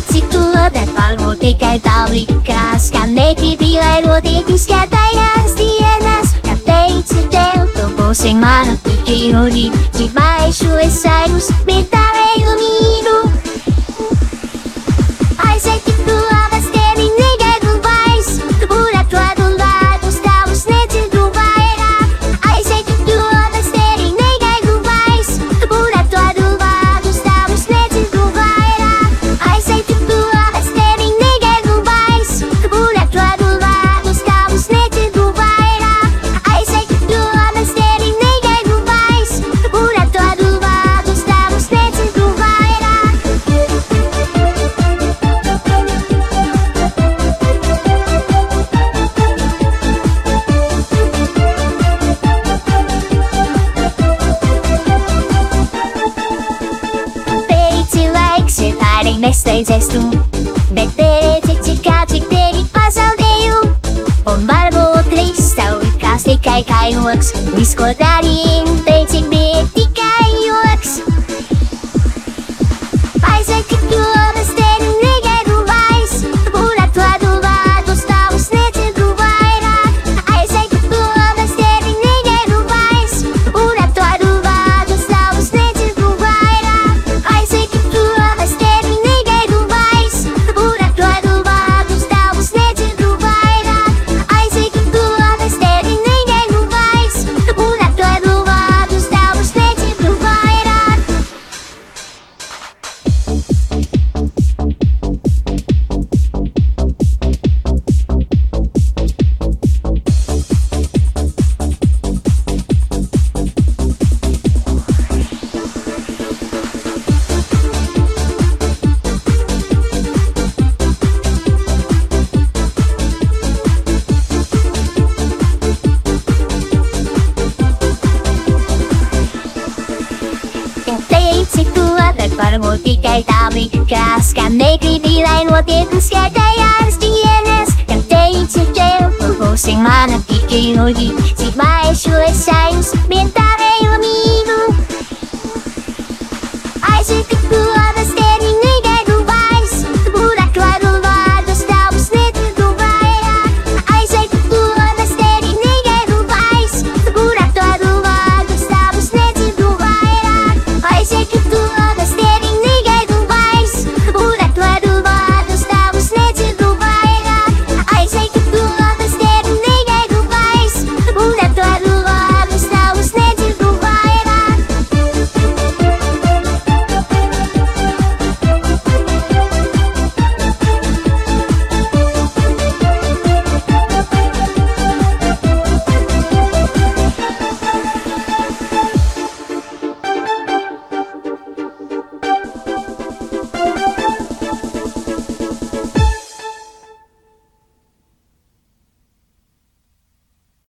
Teici to, bet varbūt tikai tev likās, ka negribīja rotītis, ka tajās dienās, ka teici tev, tu būsi mana piķīrūdī, cik baišu es aizmus, bet tavēju mīlu. beidzies tu. Bet pērēķi cikā cik pēri pazaudēju, un varbūt viss tev likās tikai kā joks. Viss, ko darīju, teici bija tikai joks. Paizai tik joks. Cipuła tak parą pikajtami Klaska naked line What did the sky die the DNS Can take it jail For hosting man a picky nogi Sigma is your science Mental